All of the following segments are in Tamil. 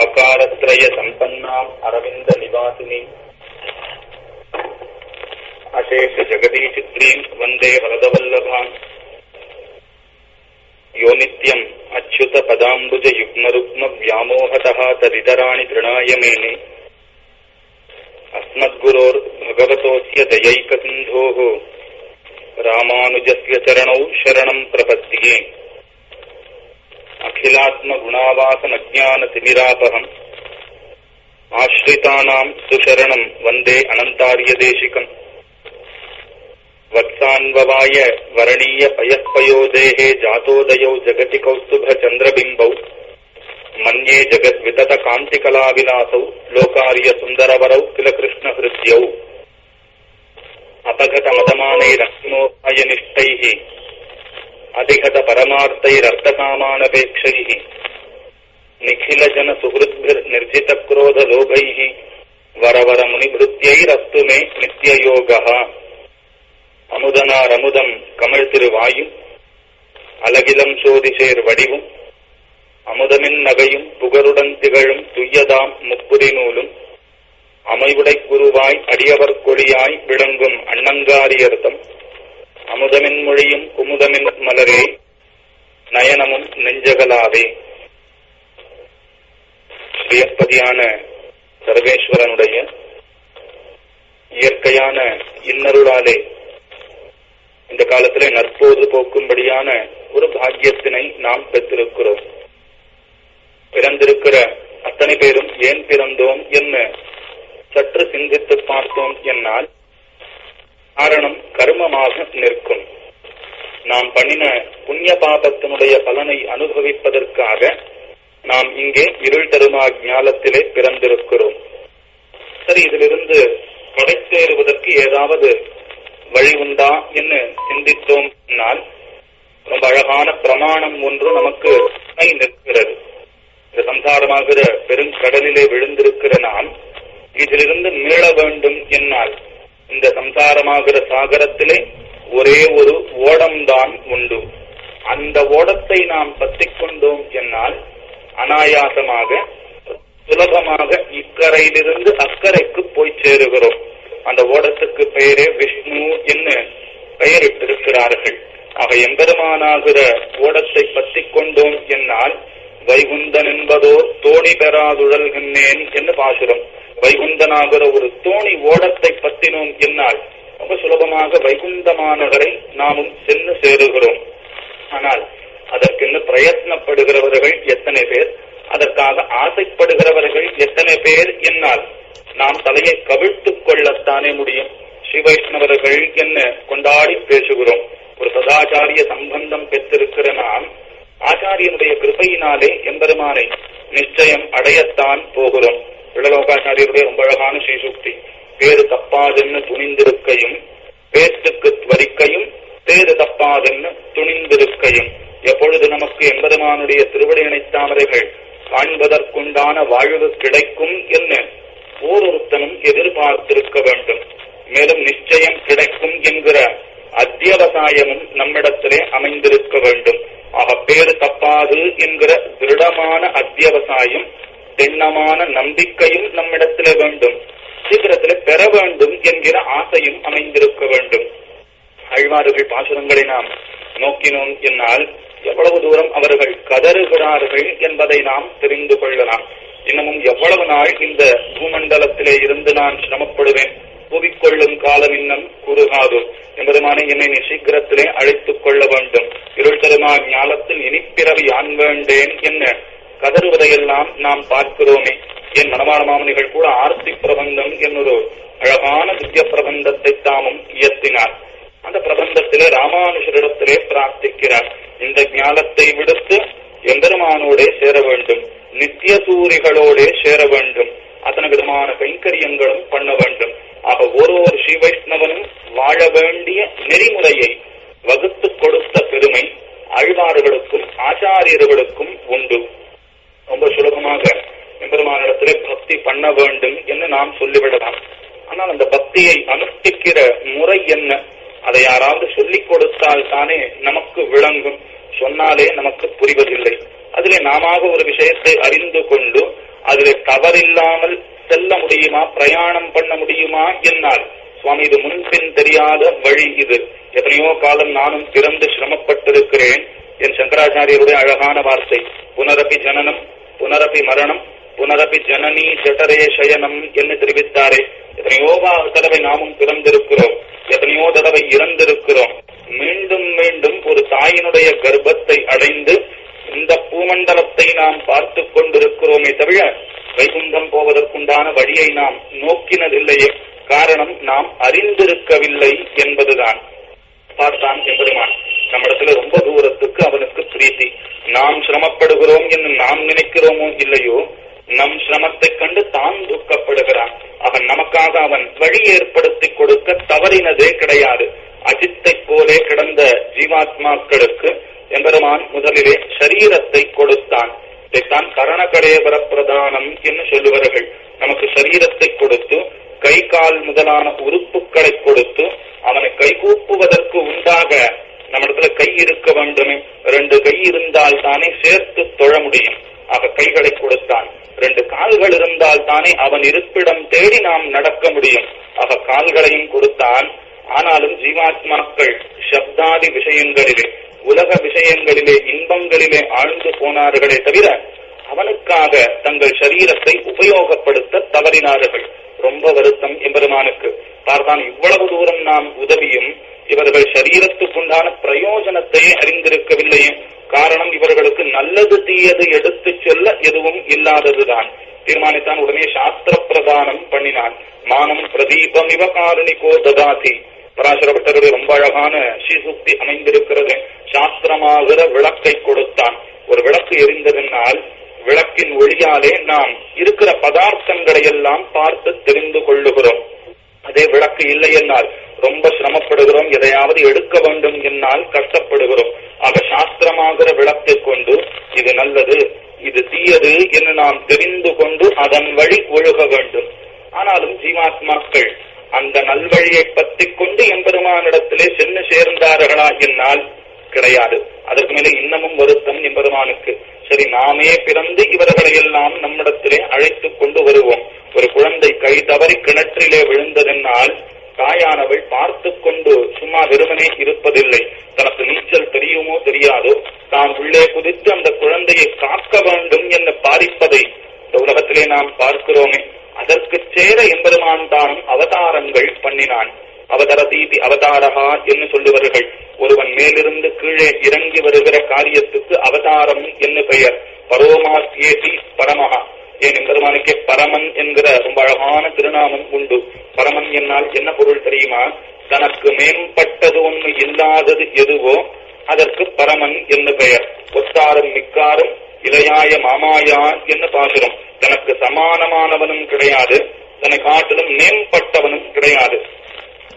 आकारत्रय सम्पन्नाम् अरविन्दनिवासिनीम् अशेष जगदीचित्रीम् वंदे वरदवल्लभाम् यो नित्यम् अच्युत पदाम्बुज युग्मरुग्म व्यामोहतः तदितराणि तृणाय मेने अस्मद्गुरोर्भगवतोऽस्य दयैकसिन्धोः। रामानुजस्य चरणौ शरणम् प्रपद्ये। அகிலாத்ம குணாவாசம் அஜான திமிராபகம் ஆஸ்ரிதானாம் சுசரணம் வந்தே அனந்தாரிய தேசிகம் வத்சான்வவாய வரணீய பயப்பயோதேகே ஜாத்தோதயோ ஜகதி கௌஸ்துப சந்திரபிம்பௌ. மன்யே ஜெகத் விதத காந்திகலாவிலாசௌ லோகாரிய சுந்தரவரௌ கிலகிருஷ்ண ஹிருத்யௌ அபகத மதமானை ரத்னோபாய நிஷ்டைஹி. അധികത പരമാർത്ഥൈരർത്ഥകാമാനപേക്ഷൈ നിഖിലജന സുഹൃദ്ഭിർ നിർജിതക്രോധലോഭൈ വരവര മുനിഭൃത്യൈരസ്തു മേ നിത്യയോഗ അമുദനാരമുദം കമൾ തിരുവായും അലകിലം ചോദിശേർ വടിവും അമുതമിൻ നകയും പുകറുടൻ തികഴും തുയ്യതാം മുപ്പുരിനൂലും அமைவுடை குருவாய் அடியவர் கொடியாய் விளங்கும் அண்ணங்காரியர்த்தம் அமுதமின் மொழியும் குமுதமின் மலரே நயனமும் நெஞ்சகலாவே. ஸ்ரீயப்பதியான சர்வேஸ்வரனுடைய இயற்கையான இன்னருளாலே இந்த காலத்திலே நற்போது போக்கும்படியான ஒரு பாக்கியத்தினை நாம் பெற்றிருக்கிறோம். பிறந்திருக்கிற அத்தனை பேரும் ஏன் பிறந்தோம் என்று சற்று சிந்தித்து பார்த்தோம் என்னால் காரணம் கர்மமாக நிற்கும். நாம் பண்ணின புண்ணிய பாபத்தினுடைய பலனை அனுபவிப்பதற்காக நாம் இங்கே இருள் தருமா ஞாலத்திலே பிறந்திருக்கிறோம். சரி இதிலிருந்து கடை ஏதாவது வழி உண்டா என்று சிந்தித்தோம் என்னால் ரொம்ப அழகான பிரமாணம் ஒன்று நமக்கு நிற்கிறது. இந்த சம்சாரமாகிற பெருங்கடலிலே விழுந்திருக்கிற நாம் இதிலிருந்து மீள வேண்டும் என்னால் இந்த சம்சாரமாகிற சாகரத்திலே ஒரே ஒரு ஓடம்தான் உண்டு. அந்த ஓடத்தை நாம் பற்றிக் கொண்டோம் என்னால் அனாயாசமாக சுலபமாக இக்கரையிலிருந்து அக்கறைக்கு போய் சேருகிறோம். அந்த ஓடத்துக்கு பெயரே விஷ்ணு என்று பெயரிட்டிருக்கிறார்கள். ஆக எம்பெருமானாகிற ஓடத்தை பற்றிக் கொண்டோம் என்னால் வைகுந்தன் என்பதோ தோணி பெறாதுழல்கின்றேன் என்று பாசுரம். வைகுந்தனாகிற ஒரு தோணி ஓடத்தை பற்றினோம் என்னால் ரொம்ப சுலபமாக வைகுந்தமானவரை நாமும் சென்று சேருகிறோம். ஆனால் அதற்கென்று பிரயத்னப்படுகிறவர்கள் எத்தனை பேர்? அதற்காக ஆசைப்படுகிறவர்கள் எத்தனை பேர் என்னால்? நாம் தலையை கவிழ்த்துக் கொள்ளத்தானே முடியும். ஸ்ரீ வைஷ்ணவர்கள் என்ன கொண்டாடி பேசுகிறோம்? ஒரு சதாச்சாரிய சம்பந்தம் பெற்றிருக்கிற நாம் ஆச்சாரியனுடைய கிருபையினாலே எம்பெருமானை நிச்சயம் அடையத்தான் போகிறோம். விடலோகாச்சாரியருடைய ரொம்ப அழகான ஸ்ரீசுக்தி. பேரு தப்பாதென்னு துணிந்திருக்கையும் பேத்துக்கு துவரிக்கையும் பேரு தப்பாதென்னு துணிந்திருக்கையும். எப்பொழுது நமக்கு எம்பெருமானுடைய திருவடி நினைத்தாமரைகள் காண்பதற்குண்டான வாழ்வு கிடைக்கும் என்ன? ஓரொருத்தனும் எதிர்பார்த்திருக்க வேண்டும். மேலும் நிச்சயம் கிடைக்கும் என்கிற அத்தியவசாயமும் நம்மிடத்திலே அமைந்திருக்க வேண்டும். ஆக பேரு தப்பாது என்கிற திருடமான அத்தியவசாயம் தென்னமான நம்பிக்கையும் நம்மிடத்திலே வேண்டும். சீக்கிரத்திலே பெற வேண்டும் என்கிற ஆசையும் அமைந்திருக்க வேண்டும். அழ்வார்கள் பாசுரங்களை நாம் நோக்கினோம் என்னால் எவ்வளவு தூரம் அவர்கள் கதறுகிறார்கள் என்பதை நாம் தெரிந்து கொள்ளலாம். இன்னமும் எவ்வளவு நாள் இந்த பூமண்டலத்திலே இருந்து நான் சிரமப்படுவேன்? புவிக்கொள்ளும் காலம் இன்னும் குறுகாது என்பதுமான என்னை நீ சீக்கிரத்திலே அழைத்துக் கொள்ள வேண்டும். இருள் தருமா ஞாலத்தில் இனிப்பிறவி ஆண் வேண்டேன் என்ன? கதறுவதையெல்லாம் நாம் பார்க்கிறோமே. என் மனமான மாமனிகள் கூட ஆர்த்தி பிரபந்தம் என்னொரு அழகான திவ்ய பிரபந்தத்தை தாமும் இயற்றினார். அந்த பிரபந்தத்திலே ராமானுஷரிடத்திலே பிரார்த்திக்கிறார். இந்த ஞானத்தை விடுத்து எம்பெருமானோடே சேர வேண்டும். நித்திய சூரிகளோடே சேர வேண்டும். அத்தனை விதமான கைங்கரியங்களும் பண்ண வேண்டும். ஆக ஒரு ஒரு ஸ்ரீ வைஷ்ணவனும் வாழ வேண்டிய நெறிமுறையை வகுத்து கொடுத்த பெருமை ஆழ்வார்களுக்கும் ஆச்சாரியர்களுக்கும் உண்டு. ரொம்ப சுலபமாக எம்பெருமானிடத்திலே பக்தி பண்ண வேண்டும் என்று நாம் சொல்லிவிடலாம். ஆனால் அந்த பக்தியை அனுஷ்டிக்கிற முறை என்ன? அதை யாராவது சொல்லிக் கொடுத்தால் தானே நமக்கு விளங்கும். சொன்னாலே நமக்கு புரிவதில்லை. அதிலே நாம ஒரு விஷயத்தை அறிந்து கொண்டு அதிலே தவறில்லாமல் செல்ல முடியுமா? பிரயாணம் பண்ண முடியுமா என்னால்? சுவாமி இது முன்பின் தெரியாத வழி இது. எத்தனையோ காலம் நானும் பிறந்து சிரமப்பட்டிருக்கிறேன். என் சங்கராச்சாரியருடைய அழகான வார்த்தை புனரபி ஜனனம் புனரபி மரணம் புனரபி ஜனனி ஜட்டரே சயனம் என்று தெரிவித்தாரே. எத்தனையோ தடவை நாமும் பிறந்திருக்கிறோம். எத்தனையோ தடவை இறந்திருக்கிறோம். மீண்டும் மீண்டும் ஒரு தாயினுடைய கர்ப்பத்தை அடைந்து இந்த பூமண்டலத்தை நாம் பார்த்து கொண்டிருக்கிறோமே தவிர வைகுந்தம் போவதற்குண்டான வழியை நாம் நோக்கினதில்லையே. காரணம் நாம் அறிந்திருக்கவில்லை என்பதுதான். பார்த்தான் எம்பெருமான் நம்மிடத்துல ரொம்ப தூரத்துக்கு அவனுக்கு பிரீத்தி. நாம் சிரமப்படுகிறோம் என்று நாம் நினைக்கிறோமோ இல்லையோ நம் சிரமத்தை கண்டு தான் துக்கப்படுகிறான். அவன் நமக்காக அவன் வழி ஏற்படுத்தி கொடுக்க தவறினதே கிடையாது. அஜித்தை போலே கிடந்த ஜீவாத்மாக்களுக்கு எம்பெருமான் முதலிலே சரீரத்தை கொடுத்தான். இதைத்தான் கரணகடேபர பிரதானம் என்று சொல்லுவார்கள். நமக்கு சரீரத்தை கொடுத்து கை கால் முதலான உறுப்புகளை கொடுத்து அவனை கைகூப்புவதற்கு உண்டாக நம்மிடத்துல கை இருக்க வேண்டும். ரெண்டு கை இருந்தால் தானே சேர்த்து தொழ முடியும். ஆக கைகளை கொடுத்தான். ரெண்டு கால்கள் இருந்தால் தானே அவன் இருப்பிடம் தேடி நாம் நடக்க முடியும். ஆக கால்களையும் கொடுத்தான். ஆனாலும் ஜீவாத்மாக்கள் சப்தாதி விஷயங்களிலே உலக விஷயங்களிலே இன்பங்களிலே ஆழ்ந்து போனார்களே தவிர அவனுக்காக தங்கள் சரீரத்தை உபயோகப்படுத்த தவறினார்கள். ரொம்ப வருத்தம் எம்பெருமானுக்கு. பார்த்தான் இவ்வளவு தூரம் நாம் உதவியும் இவர்கள் சரீரத்துக்குண்டான பிரயோஜனத்தை அறிந்திருக்கவில்லை காரணம் இவர்களுக்கு நல்லது தீயது எடுத்துச் சொல்ல எதுவும் இல்லாததுதான். தீர்மானித்தான் உடனே சாஸ்திர பிரதானம் பண்ணினான். மானம் பிரதீபம் இவ காரணிகோ ததாதி பராசரப்பட்டருடைய ரொம்ப அழகான சீசுக்தி அமைந்திருக்கிறது. சாஸ்திரமாகிற விளக்கை கொடுத்தான். ஒரு விளக்கு எரிந்ததனால் விளக்கின் ஒளியாலே நாம் இருக்கிற பதார்த்தங்களை எல்லாம் பார்த்து தெரிந்து கொள்ளுகிறோம். அதே விளக்கு இல்லை என்னால் ரொம்ப சிரமப்படுகிறோம். எதையாவது எடுக்க வேண்டும் என்னால் கஷ்டப்படுகிறோம். ஆக சாஸ்திரமாகிற விளக்கை கொண்டு இது நல்லது இது தீயது என்று நாம் தெரிந்து கொண்டு அதன் வழி ஒழுக வேண்டும். ஆனாலும் ஜீவாத்மாக்கள் அந்த நல்வழியை பற்றி கொண்டு எம்பெருமானிடத்திலே சென்று சேர்ந்தார்களா என்னால் கிடையாது. அதற்கு மேலே இன்னமும் வருத்தம் எம்பெருமானுக்கு. சரி நாமே பிறந்து இவர்களை எல்லாம் நம்மிடத்திலே அழைத்துக் கொண்டு வருவோம். ஒரு குழந்தை கை தவறி கிணற்றிலே விழுந்ததென்னால் தாயானவள் பார்த்து கொண்டு சும்மா வெறுமனே இருப்பதில்லை. தனக்கு நீச்சல் தெரியுமோ தெரியாதோ தான் உள்ளே குதித்து அந்த குழந்தையை காக்க வேண்டும் என்று பாதிப்பதை இந்த உலகத்திலே நாம் பார்க்கிறோமே. அதற்கு சேர எம்பெருமான் தான் அவதாரங்கள் பண்ணினான். அவதார தீபி அவதாரகா என்று சொல்லுவார்கள். ஒருவன் மேலிருந்து கீழே இறங்கி வருகிற காரியத்துக்கு அவதாரம் என்று பெயர். பரோமாசியேதி பரமகா ஏன் பெருமானுக்கே பரமன் என்கிற ரொம்ப அழகான திருநாமம் உண்டு. பரமன் என்னால் என்ன பொருள் தெரியுமா? தனக்கு மேம்பட்டது ஒன்று இல்லாதது எதுவோ அதற்கு பரமன் என்று பெயர். ஒத்தாரும் மிக்காரும் இளையாய மாமாயா என்று பாசுரம். தனக்கு சமானமானவனும் கிடையாது தன்னை காட்டிலும் மேம்பட்டவனும் கிடையாது.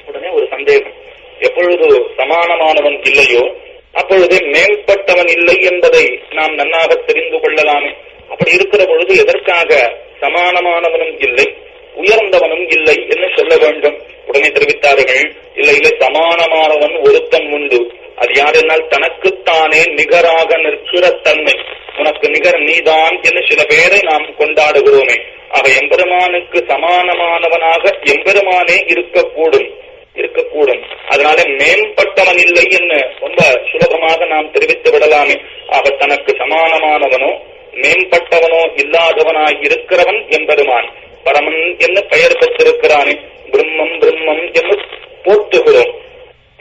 உடனே ஒரு சந்தேகம். எப்பொழுது சமானமானவன் இல்லையோ அப்பொழுது மேம்பட்டவன் இல்லை என்பதை நாம் நன்னாக தெரிந்து கொள்ளலாமே. அப்படி இருக்கிற பொழுது எதற்காக சமானமானவனும் இல்லை உயர்ந்தவனும் இல்லை என்று சொல்ல வேண்டும். உடனே தெரிவித்தார்கள் இல்லை இல்லை சமானமானவன் ஒருத்தன் உண்டு. அது யார் என்னால் தனக்குத்தானே நிகராக நிற்கிற தன்மை. உனக்கு நிகர் நீதான் என்று சில பேரை நாம் கொண்டாடுகிறோமே. ஆக எம்பெருமானுக்கு சமானமானவனாக எம்பெருமானே இருக்கக்கூடும் இருக்கக்கூடும். அதனால மேம்பட்டவன் இல்லை என்று ரொம்ப சுலபமாக நாம் தெரிவித்து விடலாமே. ஆக தனக்கு சமானமானவனோ மேம்பட்டவனோ இல்லாதவனாய் இருக்கிறவன் என்பதுமான். பரமன் என்று பெயர் பெற்றிருக்கிறானே. பிரம்மம் பிரம்மம் என்று போற்றுகிறோம்.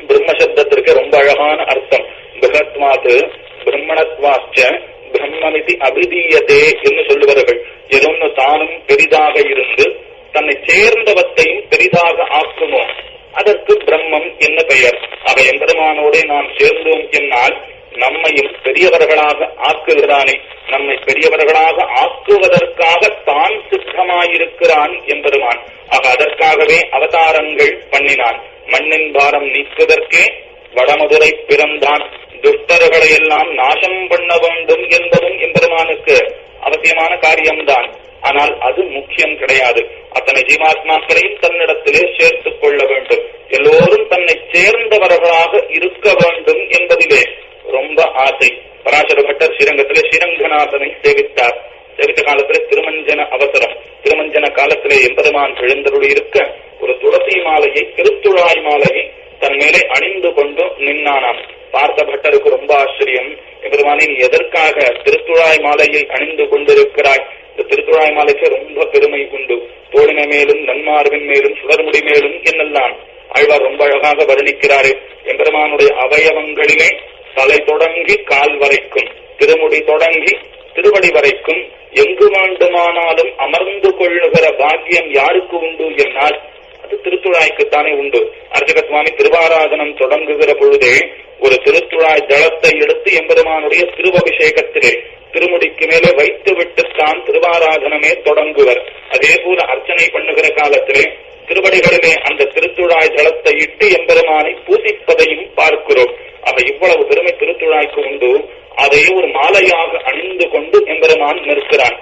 பிரம்ம சப்தத்திற்கு ரொம்ப அழகான அர்த்தம். பிரகத்வாது பிரம்மணத்வாச்ச பிரம்மமிதி அபிதீயதே என்று சொல்லுவார்கள். எதொன்னு தானும் பெரிதாக இருந்து தன்னை சேர்ந்தவத்தையும் பெரிதாக ஆக்குமோ? அதற்கு பிரம்மம் என்ன பெயர். அவை எம்பெருமானோட நாம் சேர்ந்தோம் என்னால் நம்மையும் பெரியவர்களாக ஆக்குகிறானே. நம்மை பெரியவர்களாக ஆக்குவதற்காக தான் சித்தமாயிருக்கிறான் என்பதுமான் ஆக அதற்காகவே அவதாரங்கள் பண்ணினான். மண்ணின் பாரம் நீக்குவதற்கே வடமதுரை பிறந்தான். துஷ்டர்களை எல்லாம் நாசம் பண்ண வேண்டும் என்பதும் எம்பெருமானுக்கு அவசியமான காரியம்தான். ஆனால் அது முக்கியம் கிடையாது. அத்தனை ஜீவாத்மாக்களையும் தன்னிடத்திலே சேர்த்துக் கொள்ள வேண்டும். எல்லோரும் தன்னை சேர்ந்தவர்களாக இருக்க வேண்டும் என்பதிலே ரொம்ப ஆசை. பராசர பட்டர் ஸ்ரீரங்கத்திலே ஸ்ரீரங்கநாதனை சேவித்தார். சேவித்த காலத்துல திருமஞ்சன அவசரம். திருமஞ்சன காலத்திலே எம்பெருமான் எழுந்தருளி இருக்க ஒரு துளசி மாலையை திருத்துழாய் மாலையை தன் மேலே அணிந்து கொண்டு நின்னானாம். பார்த்த பட்டருக்கு ரொம்ப ஆச்சரியம். எம்பெருமானின் எதற்காக திருத்துழாய் மாலையை அணிந்து கொண்டிருக்கிறாய்? இந்த திருத்துழாய் மாலைக்கு ரொம்ப பெருமை உண்டு. தோழின மேலும் நன்மார்பின் மேலும் சுடர்முடி மேலும் என்னெல்லாம்? ஆழ்வார் ரொம்ப அழகாக வர்ணிக்கிறாரு எம்பெருமானுடைய அவயவங்களிலே தலை தொடங்கி கால் வரைக்கும் திருமுடி தொடங்கி திருவடி வரைக்கும் எங்கு வேண்டுமானாலும் அமர்ந்து கொள்ளுகிற பாக்கியம் யாருக்கு உண்டு என்னால்? அது திருத்துழாய்க்குத்தானே உண்டு. அர்ஜக சுவாமி திருவாராதனம் தொடங்குகிற பொழுதே ஒரு திருத்துழாய் ஜலத்தை எடுத்து எம்பெருமானுடைய திருவபிஷேகத்திலே திருமுடிக்கு மேலே வைத்து விட்டுத்தான் திருவாராதனமே தொடங்குவர். அதே போல அர்ச்சனை பண்ணுகிற காலத்திலே திருவடிகளிலே அந்த திருத்துழாய் ஜலத்தை இட்டு எம்பெருமானை பூசிப்பதையும் பார்க்கிறோம். அப்ப இவ்வளவு பெருமை திருத்துழாய்க்கு உண்டு அதை ஒரு மாலையாக அணிந்து கொண்டு எம்பெருமான் நிற்கிறான்.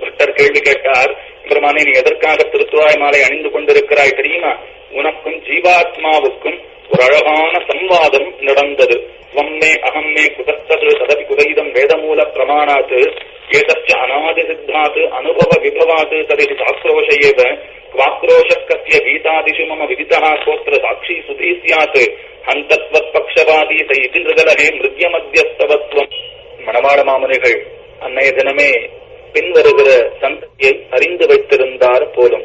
பக்தர் கேள்வி கேட்டார் எம்பெருமானே நீ எதற்காக திருத்துழாய் மாலை அணிந்து கொண்டிருக்கிறாய் தெரியுமா? உனக்கும் ஜீவாத்மாவுக்கும் ஒரு அழகான சம்வாதம் நடந்தது. வம்மே அகம்மே குதத்தது சதவி குதைதம் வேதமூல பிரமாணாத்து ஏதச்ச அநாதி சித்தாத்து அனுபவ விபவாத்து ததிதி சாஸ்திரோஷையேவ வாக்ரோஷக்கத்திய கீதாதிஷு மம விதிதா சோத்திர சாட்சி சுதீசியாத்து அந்தத்வத் பக்ஷவாதி செய்கின்றதலகே மிருத்ய மத்தியஸ்தவத்துவம் மணவாள மாமுனிகள் அன்னைய தினமே பின்வருகிற சந்ததியை அறிந்து வைத்திருந்தார் போலும்.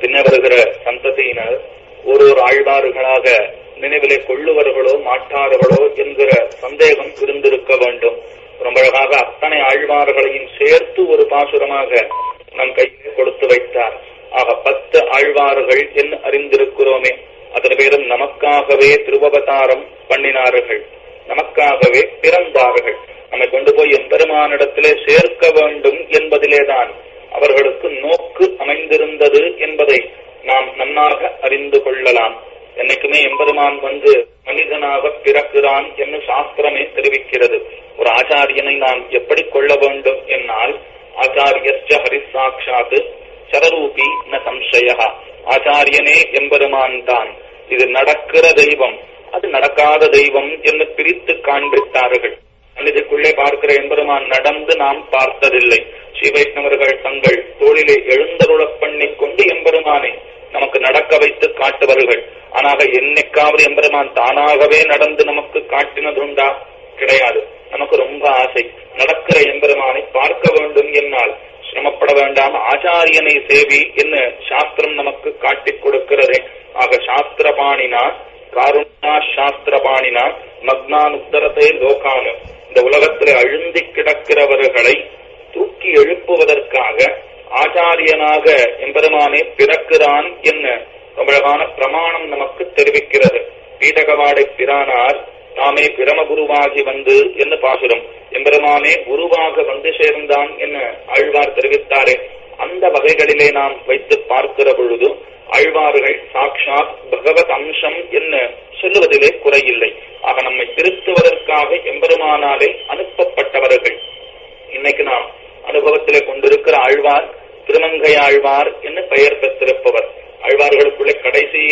பின்வருகிற சந்ததியினர் ஒரு ஒரு ஆழ்வார்களாக நினைவிலே கொள்ளுவர்களோ மாட்டார்களோ என்கிற சந்தேகம் இருந்திருக்க வேண்டும். ரொம்ப அழகாக அத்தனை ஆழ்வார்களையும் சேர்த்து ஒரு பாசுரமாக நம் கையில் கொடுத்து வைத்தார். ஆக பத்து ஆழ்வார்கள் என் அறிந்திருக்கிறோமே. அதன் பேரும் நமக்காகவே திருவவதாரம் பண்ணினார்கள். நமக்காகவே பிறந்தார்கள். நம்மை கொண்டு போய் எம்பெருமானிடத்திலே சேர்க்க வேண்டும் என்பதிலேதான் அவர்களுக்கு நோக்கு அமைந்திருந்தது என்பதை நாம் நன்னாக அறிந்து கொள்ளலாம். என்னைக்குமே எம்பெருமான் வந்து மனிதனாக பிறக்கிறான் என்று சாஸ்திரமே தெரிவிக்கிறது. ஒரு ஆச்சாரியனை நாம் எப்படி கொள்ள வேண்டும் என்னால்? ஆச்சாரியஸ்ட ஹரிசாட்சாத் சரரூபி ந சம்சயா ஆச்சாரியனே எம்பெருமான் தான். இது நடக்கிற தெய்வம். அது நடக்காத தெய்வம் என்று பிரித்து காண்பித்தார்கள். மனிதக்குள்ளே பார்க்கிற எம்பெருமான் நடந்து நாம் பார்த்ததில்லை. ஸ்ரீ வைஷ்ணவர்கள் தங்கள் தோளிலே எழுந்தருளப் பண்ணி கொண்டு எம்பெருமானை நமக்கு நடக்க வைத்து காட்டுவார்கள். ஆனால் என்னைக்காவது எம்பெருமான் தானாகவே நடந்து நமக்கு காட்டினதுண்டா? கிடையாது. நமக்கு ரொம்ப ஆசை. நடக்கிற எம்பெருமானை பார்க்க வேண்டும் என்னால். சிரமப்பட வேண்டாம் ஆச்சாரியனை சேவி என்று சாஸ்திரம் நமக்கு காட்டிக் கொடுக்கிறதே. ஆக சாஸ்திரபாணினா காருண்யா சாஸ்திரபாணினா மக்னானுத்தரத்தை லோகானு இந்த உலகத்தில் அழுந்தி கிடக்கிறவர்களை தூக்கி எழுப்புவதற்காக ஆச்சாரியனாக எம்பெருமானே பிறக்கிறான் என்ன அழகான பிரமாணம் நமக்கு தெரிவிக்கிறது. பீடகவாடை பிரானார் தாமே பிரமகுருவாகி வந்து என்ன பாசுரம்? எம்பெருமானே குருவாக வந்து சேர்ந்தான் என ஆழ்வார் தெரிவித்தாரே. அந்த வகைகளிலே நாம் வைத்து பார்க்கிற பொழுது ஆழ்வார்கள் சாட்சாத் பகவத் அம்சம் என்ன சொல்லுவதிலே குறையில்லை. ஆக நம்மை திருத்துவதற்காக எம்பெருமானாலே அனுப்பப்பட்டவர்கள். இன்னைக்கு நாம் அனுபவத்திலே கொண்டிருக்கிற ஆழ்வார் திருமங்கை ஆழ்வார் என்று பெயர் பெற்றிருப்பவர். ஆழ்வார்களுக்குள்ளே கடைசி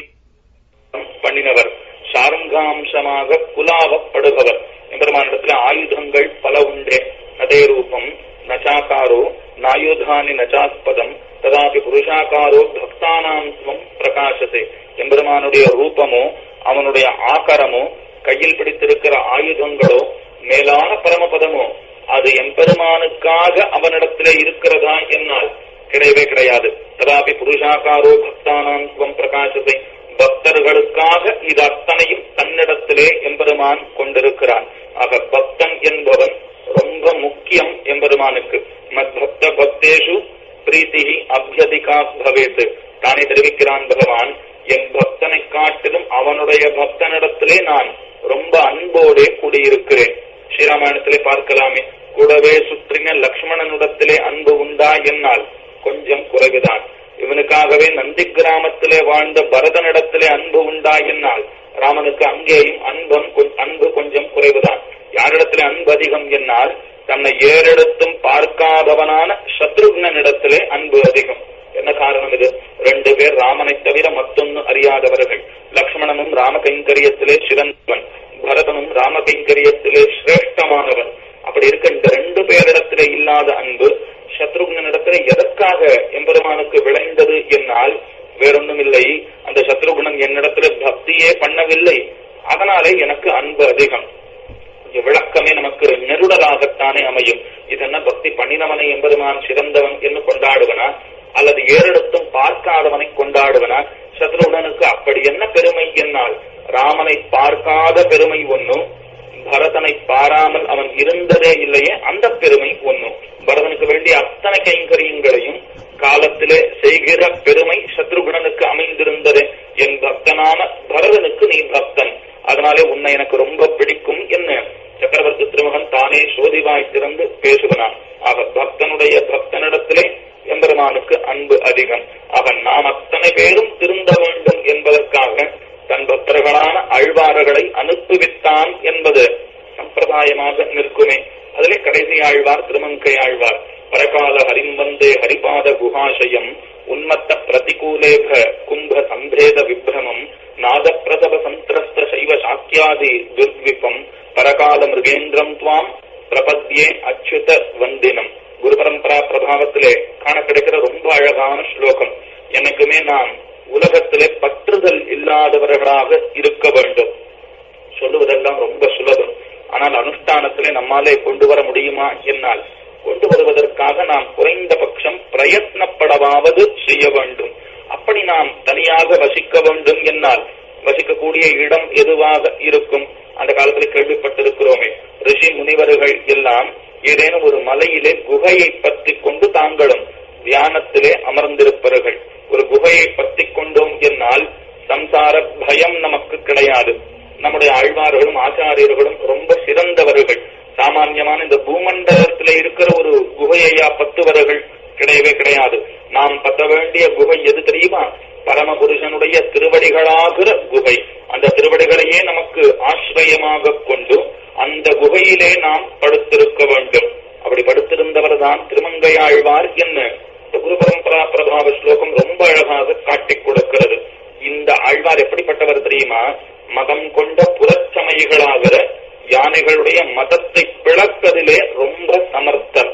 பண்ணினவர். சாரங்காம்சமாக குலாவப்படுபவர். எம்பெருமானிடத்தில் ஆயுதங்கள் பல உண்டே. நதே ரூபம் நச்சாக்காரோ நாயுதானி நச்சாஸ்பதம் ததாபி புருஷாக்காரோ பக்தானாம் துவம் பிரகாசத்தை எம்பெருமானுடைய ரூபமோ அவனுடைய ஆகாரமோ கையில் பிடித்திருக்கிற ஆயுதங்களோ மேலான பரமபதமோ அது எம்பெருமானுக்காக அவனிடத்திலே இருக்கிறதா என்னால் கிடையவே கிடையாது. ததாபி புருஷாக்காரோ பக்தானாம் துவம் பிரகாசத்தை பக்தர்களுக்காக இது அத்தனையும் தன்னிடத்திலே எம்பெருமான் கொண்டிருக்கிறான். ஆக பக்தன் என்பவன் ரொம்ப முக்கியம் எம்பெருமானுக்கு. மத்பக்த பக்தேஷு பிரீத்தி அபியதிகா பவேத்து தானே தெரிவிக்கிறான் பகவான் என் பக்தனை காட்டிலும் அவனுடைய பக்தனிடத்திலே நான் ரொம்ப அன்போடே கூடியிருக்கிறேன். ஸ்ரீராமாயணத்திலே பார்க்கலாமே. கூடவே சுற்றின லக்ஷ்மணனிடத்திலே அன்பு உண்டா? என்னால் கொஞ்சம் குறைவுதான். இவனுக்காகவே நந்தி கிராமத்திலே வாழ்ந்த பரதனிடத்திலே அன்பு உண்டா என்னால் ராமனுக்கு அங்கேயும் அன்பம் அன்பு கொஞ்சம் குறைவுதான். யாரிடத்திலே அன்பு அதிகம் என்னால் தன்னை ஏறெடுத்தும் பார்க்காதவனான சத்ருக்னிடத்திலே அன்பு அதிகம். என்ன காரணம் இது? ரெண்டு பேர் ராமனை தவிர மத்தொன்னு அறியாதவர்கள். லக்ஷ்மணனும் ராம கைங்கரியத்திலே சிறந்தவன். பரதனும் ராம கைங்கரியத்திலே சிரேஷ்டமானவன். அப்படி இருக்க இந்த ரெண்டு பேரிடத்திலே இல்லாத அன்பு சத்ருக்னிடத்தில் நம்மிடத்துல எதற்காக எம்பெருமானுக்கு விளைந்தது என்னால்? வேறொன்றும் இல்லை அந்த சத்ருகுணன் என்னிடத்துல பக்தியே பண்ணவில்லை. அதனாலே எனக்கு அன்பு அதிகம். விளக்கமே நமக்கு நெருடலாகத்தானே அமையும். இதென்ன பக்தி பண்ணினவனை எம்பெருமான் சிறந்தவன் என்று கொண்டாடுவனா? அல்லது ஏறெடுத்தும் பார்க்காதவனை கொண்டாடுவனா? சத்ருகுணனுக்கு அப்படி என்ன பெருமை என்னால்? ராமனை பார்க்காத பெருமை ஒன்னும் பரதனை பாராமல் அவன் இருந்ததே இல்லையே அந்த பெருமை ஒன்னும் பரதனுக்கு வேண்டிய அத்தனை கைங்கரியங்களையும் காலத்திலே செய்கிற பெருமை சத்ருகுணனுக்கு அமைந்திருந்தது. என் பக்தனான பரதனுக்கு நீ பக்தன். அதனாலே உன்னை எனக்கு ரொம்ப பிடிக்கும் என்ன? சக்கரவர்த்தி திருமகன் தானே சோதிவாய் திறந்து பேசுகிறான். ஆக பக்தனுடைய பக்தனிடத்திலே எம்பெருமானுக்கு அன்பு அதிகம். அவன் நாம் அத்தனை பேரும் ஆழ்வார் திருமங்கை ஆழ்வார் பரகால ஹரிம்பந்தே ஹரிபாத குஹாசயம் உன்மத்த பிரதிகூலேப கும்ப சம்பேத விப்ரமம் நாதப்பிரசவ சந்திரஸ்த சைவ சாக்கியாதி துர்விபம் பரகால மிருகேந்திரம் துவாம் பிரபத்யே அச்சுத வந்தினம் குரு பரம்பரா பிரபாவத்திலே காண கிடைக்கிற ரொம்ப அழகான ஸ்லோகம் எனக்குமே நாம் உலகத்திலே பற்றுதல் இல்லாதவர்களாக இருக்க வேண்டும் சொல்லுவதெல்லாம் ரொம்ப சுலபம் ஆனால் அனுஷ்டானத்திலே நம்மாலே கொண்டு வர முடியுமா என்னால் கொண்டு வருவதற்காக நாம் குறைந்தபட்சம் பிரயத்னப்படவாவது செய்ய வேண்டும் அப்படி நாம் தனியாக வசிக்க வேண்டும் என்னால் வசிக்கக்கூடிய இடம் எதுவாக இருக்கும் அந்த காலத்தில் கேள்விப்பட்டிருக்கிறோமே ரிஷி முனிவர்கள் எல்லாம் ஏதேனும் ஒரு மலையிலே குகையை பற்றி கொண்டு தாங்களும் தியானத்திலே அமர்ந்திருப்பார்கள் ஒரு குகையை பற்றி கொண்டோம் என்னால் சம்சார பயம் நமக்கு கிடையாது. நம்முடைய ஆழ்வார்களும் ஆச்சாரியர்களும் ரொம்ப சிறந்தவர்கள். சாமான்யமான இந்த பூமண்டலத்தில் இருக்கிற ஒரு குகையா பத்துவர்கள் கிடையவே கிடையாது. நாம் பத்த வேண்டிய குகை எது தெரியுமா? பரமபுருஷனுடைய திருவடிகளாகிற குகை. அந்த திருவடிகளையே நமக்கு ஆசிரியமாக கொண்டு அந்த குகையிலே நாம் படுத்திருக்க வேண்டும். அப்படி படுத்திருந்தவர் தான் திருமங்கையாழ்வார் என்ன? குரு பரம்பரா பிரபாவ ஸ்லோகம் ரொம்ப அழகாக காட்டிக் கொடுக்கிறது. இந்த ஆழ்வார் எப்படிப்பட்டவர் தெரியுமா? மதம் கொண்ட புறச்சமைகளாகிற யானைகளுடைய மதத்தை பிளப்பதிலே ரொம்ப சமர்த்தர்.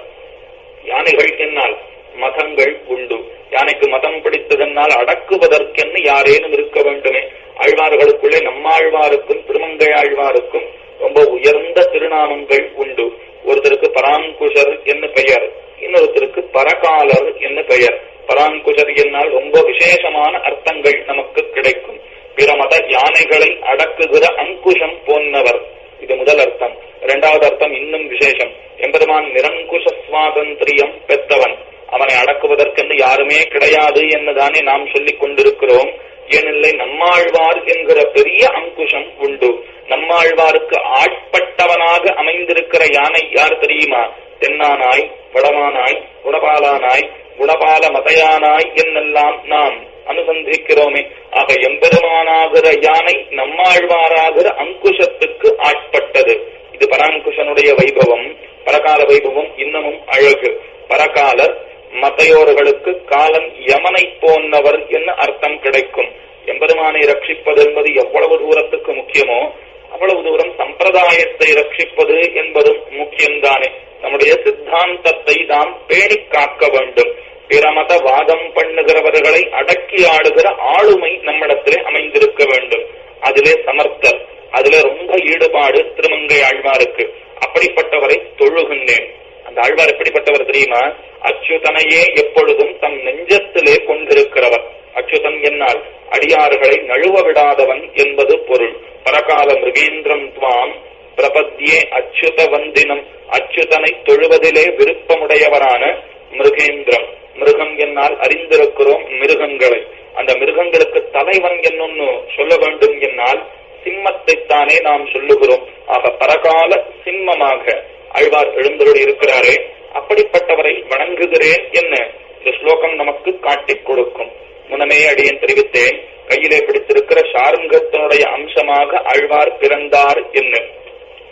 யானைகள் என்னால் மதங்கள் உண்டு. யானைக்கு மதம் பிடித்ததென்னால் அடக்குவதற்கென்னு யாரேனும் இருக்க வேண்டுமே. ஆழ்வார்களுக்குள்ளே நம்மாழ்வாருக்கும் திருமங்கை ஆழ்வாருக்கும் ரொம்ப உயர்ந்த திருநாமங்கள் உண்டு. ஒருத்தருக்கு பராங்குஷர் என்று பெயர் இன்னொருத்தருக்கு பரகாலர் என்று பெயர். பராங்குஷர் என்னால் ரொம்ப விசேஷமான அர்த்தங்கள் நமக்கு கிடைக்கும். பிற மத யானைகளை அடக்குகிற அங்குஷம் போன்னவர் இது முதல் அர்த்தம். இரண்டாவது அர்த்தம் இன்னும் விசேஷம். எம்பெருமான் நிரங்குஷ சுவாதந்திரியம் பெற்றவன். அவனை அடக்குவதற்கென்று யாருமே கிடையாது என்னதானே நாம் சொல்லிக் கொண்டிருக்கிறோம். ஏனில்லை நம்மாழ்வார் என்கிற பெரிய அங்குஷம் உண்டு. நம்மாழ்வாருக்கு ஆட்பட்டவனாக அமைந்திருக்கிற யானை யார் தெரியுமா? தென்னானாய் வடமானாய் குணபாலானாய் குணபால மதையானாய் என்னெல்லாம் நாம் அனுசந்திக்கிறோமே. ஆக எம்பெருமானாகிற யானை நம்மாழ்வாராகிற அங்குஷத்துக்கு ஆட்பட்டது. இது பராங்குஷனுடைய வைபவம் பரகால வைபவம் இன்னமும் அழகு. பரகாலர் மத்தையோர்களுக்கு காலன் யமனை போன்னவர் என்ன அர்த்தம் கிடைக்கும். எம்பெருமானை ரட்சிப்பது என்பது எவ்வளவு தூரத்துக்கு முக்கியமோ அவ்வளவு தூரம் சம்பிரதாயத்தை ரட்சிப்பது என்பதும் முக்கியம்தானே. நம்முடைய சித்தாந்தத்தை நாம் பேணி காக்க வேண்டும். பிரமத வாதம் பண்ணுகிறவர்களை அடக்கி ஆடுகிற ஆளுமை நம்மிடத்திலே அமைந்திருக்க வேண்டும். அதிலே சமர்த்தர் அதிலே ரொம்ப ஈடுபாடு திருமங்கை ஆழ்வாருக்கு. அப்படிப்பட்டவரை தொழுகின்றேன். அந்த ஆழ்வார் எப்படிப்பட்டவர் தெரியுமா? அச்சுதனையே எப்பொழுதும் தம் நெஞ்சத்திலே கொண்டிருக்கிறவர். அச்சுதன் என்னால் அடியார்களை நழுவ விடாதவன் என்பது பொருள். பரகால மிருகேந்திரம் துவாம் பிரபத்தியே அச்சுத வந்தினம் அச்சுதனை தொழுவதிலே விருப்பமுடையவரான மிருகேந்திரம். மிருகம் என்னால் அறிந்திருக்கிறோம் மிருகங்களை. அந்த மிருகங்களுக்கு தலைவன் என்னொன்னு சொல்ல வேண்டும் என்னால் சிம்மத்தைத்தானே நாம் சொல்லுகிறோம். ஆக பரகால சிம்மமாக அழ்வார் எழுந்தருள் இருக்கிறாரே அப்படிப்பட்டவரை வணங்குகிறேன் என்ன? இந்த ஸ்லோகம் நமக்கு காட்டிக் கொடுக்கும். முன்னமே அடியேன் தெரிவித்தேன். கையிலே பிடித்திருக்கிற சாருங்கத்தினுடைய அம்சமாக ஆழ்வார் பிறந்தார் என்று.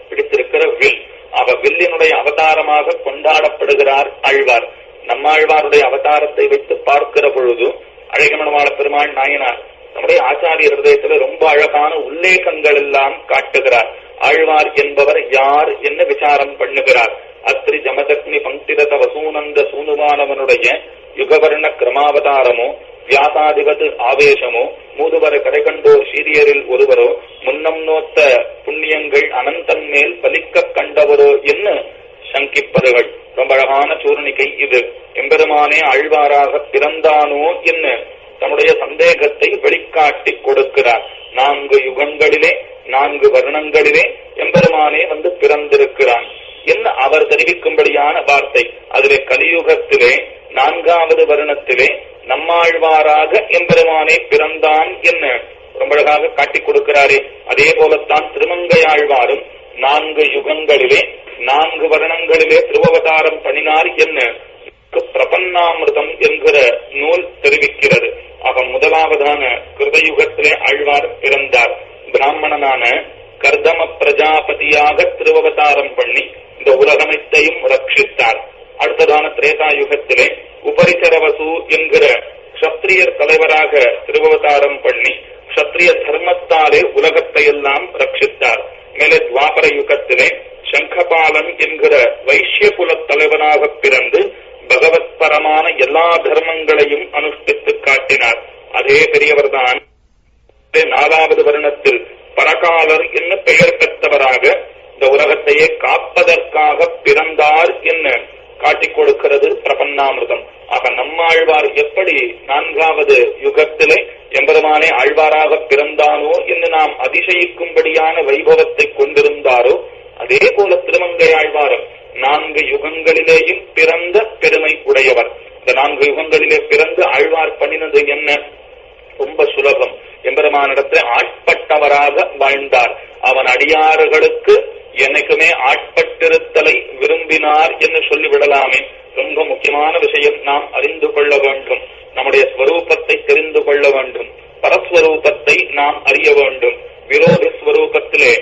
பிடித்திருக்கிற வில். அவ வில்லினுடைய அவதாரமாக கொண்டாடப்படுகிறார் ஆழ்வார் நம்மாழ்வாருடைய அவதாரத்தை வைத்து பார்க்கிற பொழுது அழகமனவாள பெருமாள் நாயனார் நம்முடைய ஆச்சாரிய ஹிருதயத்துல ரொம்ப அழகான உல்லேகங்கள் எல்லாம் காட்டுகிறார். ஆழ்வார் என்பவர் யார் என்ன விசாரம் பண்ணுகிறார். அத்ரி ஜமதக்னி பங்கிரத வசூனந்த சூனுமானவனுடைய யுகவர்ண கிரமாவதாரமோ வியாசாதிபது ஆவேசமோ மூதுவர கரைகண்டோர் சீரியரில் ஒருவரோ முன்னம் நோத்த புண்ணியங்கள் அனந்தன் மேல் பலிக்க கண்டவரோ என்ன சங்கிப்பதுகள் ரொம்ப அழகான சூரணிக்கை இது எம்பெருமானே ஆழ்வாராக பிறந்தானோ என்ன தன்னுடைய சந்தேகத்தை வெளிக்காட்டி கொடுக்கிறார். நான்கு யுகங்களிலே நான்கு வருணங்களிலே எம்பெருமானே வந்து பிறந்திருக்கிறான். என்ன அவர் தெரிவிக்கும்படியான வார்த்தை. அதிலே கலியுகத்திலே நான்காவது வருணத்திலே நம்மாழ்வாராக எம்பெருமானே பிறந்தான் என்ன ரொம்ப அழகாக காட்டிக் கொடுக்கிறாரே. அதே போலத்தான் திருமங்கையாழ்வாரும் நான்கு யுகங்களிலே நான்கு வருணங்களிலே திருவவதாரம் பண்ணினார் என்ன பிரபன்னாமிருதம் என்கிற நூல் தெரிவிக்கிறது. ஆக முதலாவதான கிருதயுகத்திலே ஆழ்வார் பிறந்தார். பிராமணனான கர்தம பிரஜாபதியாக திருவவதாரம் பண்ணி இந்த உலகமைத்தையும் ரட்சித்தார். அடுத்ததான திரேதா யுகத்திலே உபரிசரவசு என்கிற கஷத்திரியர் தலைவராக திருவவதாரம் பண்ணி கஷத்திரிய தர்மத்தாலே உலகத்தை எல்லாம் ரட்சித்தார். மேலே துவாபர யுகத்திலே சங்கபாலன் என்கிற வைசிய குல தலைவனாக பிறந்து பகவத் பரமான எல்லா தர்மங்களையும் அனுஷ்டித்து காட்டினார். அதே பெரியவர்தான். நாலாவது வருணத்தில் பரகாலர் என்று பெயர் பெற்றவராக இந்த உலகத்தையே காப்பதற்காக பிறந்தார் என்ன காட்டிக் கொடுக்கிறது பிரபன்னாமிரதம். ஆக நம்மாழ்வார் எப்படி நான்காவது யுகத்திலே எம்பெருமானே ஆழ்வாராக பிறந்தானோ என்று நாம் அதிசயிக்கும்படியான வைபவத்தை கொண்டிருந்தாரோ அதே போல திருமங்கை ஆழ்வாரம் நான்கு யுகங்களிலேயும் பிறந்த பெருமை உடையவர். இந்த நான்கு யுகங்களிலே பிறந்து ஆழ்வார் பண்ணினது என்ன? ரொம்ப சுலபம். எம்பெருமானிடத்தில் ஆட்பட்டவராக வாழ்ந்தார். அவன் அடியாறுகளுக்கு என்னைக்குமே ஆட்பட்டிருத்தலை விரும்பினார் என்று சொல்லிவிடலாமே. ரொம்ப முக்கியமான விஷயம் நாம் அறிந்து கொள்ள வேண்டும். நம்முடைய ஸ்வரூபத்தை தெரிந்து கொள்ள வேண்டும். பரஸ்வரூபத்தை நாம் அறிய வேண்டும். விரோத ஸ்வரூபத்திலே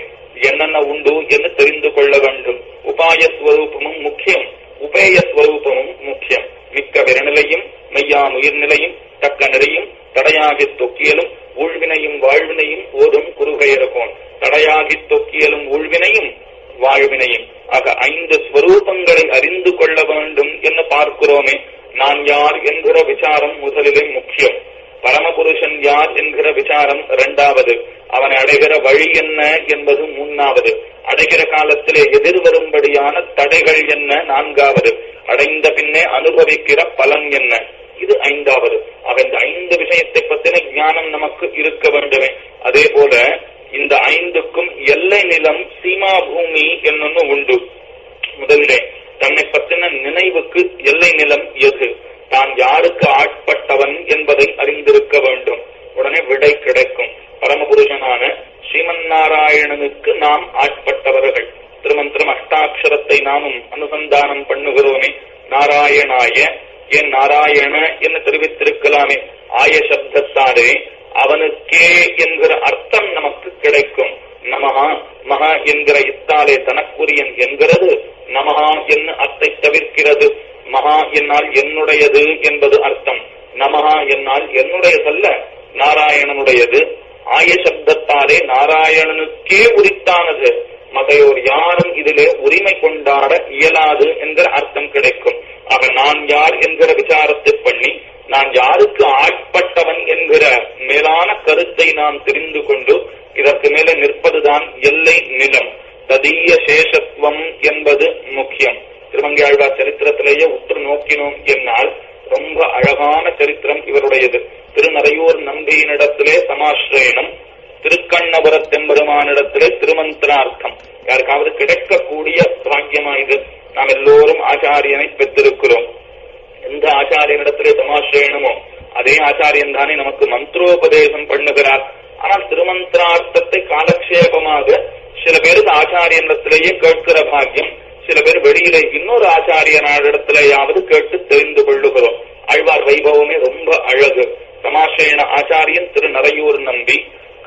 என்னென்ன உண்டு என்று தெரிந்து கொள்ள வேண்டும். உபாய ஸ்வரூபமும் முக்கியம். உபேய ஸ்வரூபமும் முக்கியம். மிக்க விரநிலையும் மெய்யான் உயிர்நிலையும் தக்க நிறையும் தடையாகி தொக்கியலும் ஊழ்வினையும் வாழ்வினையும் ஓதும் குறுகையருகோன் தடையாகி தொக்கியலும் ஊழ்வினையும் வாழ்வினையும். ஆக ஐந்து ஸ்வரூபங்களை அறிந்து கொள்ள வேண்டும் என்று பார்க்கிறோமே. நான் யார் என்கிற விசாரம் முதலிலே முக்கியம். பரமபுருஷன் யார் என்கிற விசாரம் இரண்டாவது. அவனை அடைகிற வழி என்ன என்பது மூன்றாவது. அடைகிற காலத்திலே எதிர்வரும்படியான தடைகள் என்ன? நான்காவது. அடைந்த பின்னே அனுபவிக்கிற பலன் என்ன? இது ஐந்தாவது. ஆக இந்த ஐந்து விஷயத்தை பற்றின ஞானம் நமக்கு இருக்க வேண்டுமே. அதே போல இந்த ஐந்துக்கும் எல்லை நிலம் சீமா பூமி என்னொன்னு உண்டு. முதலிலே தன்னை பற்றின நினைவுக்கு எல்லை நிலம் எது? தான் யாருக்கு ஆட்பட்டவன் என்பதை அறிந்திருக்க வேண்டும். உடனே விடை கிடைக்கும். பரமபுருஷனான ஸ்ரீமன் நாராயணனுக்கு நாம் ஆட்பட்டவர்கள். திருமந்திரம் அஷ்டாட்சரத்தை நாமும் அனுசந்தானம் பண்ணுகிறோமே. நாராயணாய என் நாராயண என்று தெரிவித்திருக்கலாமே. ஆய சப்தத்தாரே அவனுக்கே என்கிற அர்த்தம் நமக்கு கிடைக்கும். நமஹா மகா என்கிற இத்தாலே தனக்குரியன் என்கிறது. நமஹா என்ன அத்தை தவிர்க்கிறது. மகா என்னால் என்னுடையது என்பது அர்த்தம். நமஹா என்னால் என்னுடையதல்ல நாராயணனுடையது. ஆய சப்தத்தாலே நாராயணனுக்கே உரித்தானது. மகையோர் யாரும் இதிலே உரிமை கொண்டாட இயலாது என்கிற அர்த்தம் கிடைக்கும். ஆக நான் யார் என்கிற விசாரத்தை பண்ணி நான் யாருக்கு ஆட்பட்டவன் என்கிற மேலான கருத்தை நாம் தெரிந்து கொண்டு இதற்கு மேலே நிற்பதுதான் எல்லை நிலம். ததீய சேஷத்துவம் என்பது முக்கியம். திருமங்கையாழ்வா சரித்திரத்திலேயே உற்று நோக்கினோம் என்னால் ரொம்ப அழகான சரித்திரம் இவருடையது. திருநறையூர் நம்பியினிடத்திலே சமாசிரயணம் திருக்கண்ணபுரத்தெம்பெருமானிடத்திலே திருமந்திரார்த்தம். யாருக்காவது கிடைக்கக்கூடிய பாக்கியமா இது? நாம் எல்லோரும் ஆச்சாரியனை பெற்றிருக்கிறோம். எந்த ஆச்சாரியனிடத்திலே சமாசிரயணமோ அதே ஆச்சாரியன் தானே நமக்கு மந்திரோபதேசம் பண்ணுகிறார். ஆனால் திருமந்திரார்த்தத்தை காலக்ஷேபமாக சில பேருக்கு ஆச்சாரியனிடத்திலேயே கேட்கிற பாக்கியம் சில பேர் வெளியில இன்னொரு ஆச்சாரியனிடத்திலேயாவது கேட்டு தெரிந்து கொள்ளுகிறோம். அழ்வார் வைபவமே ரொம்ப அழகு. சமாசேன ஆச்சாரியன் திரு நரையூர் நம்பி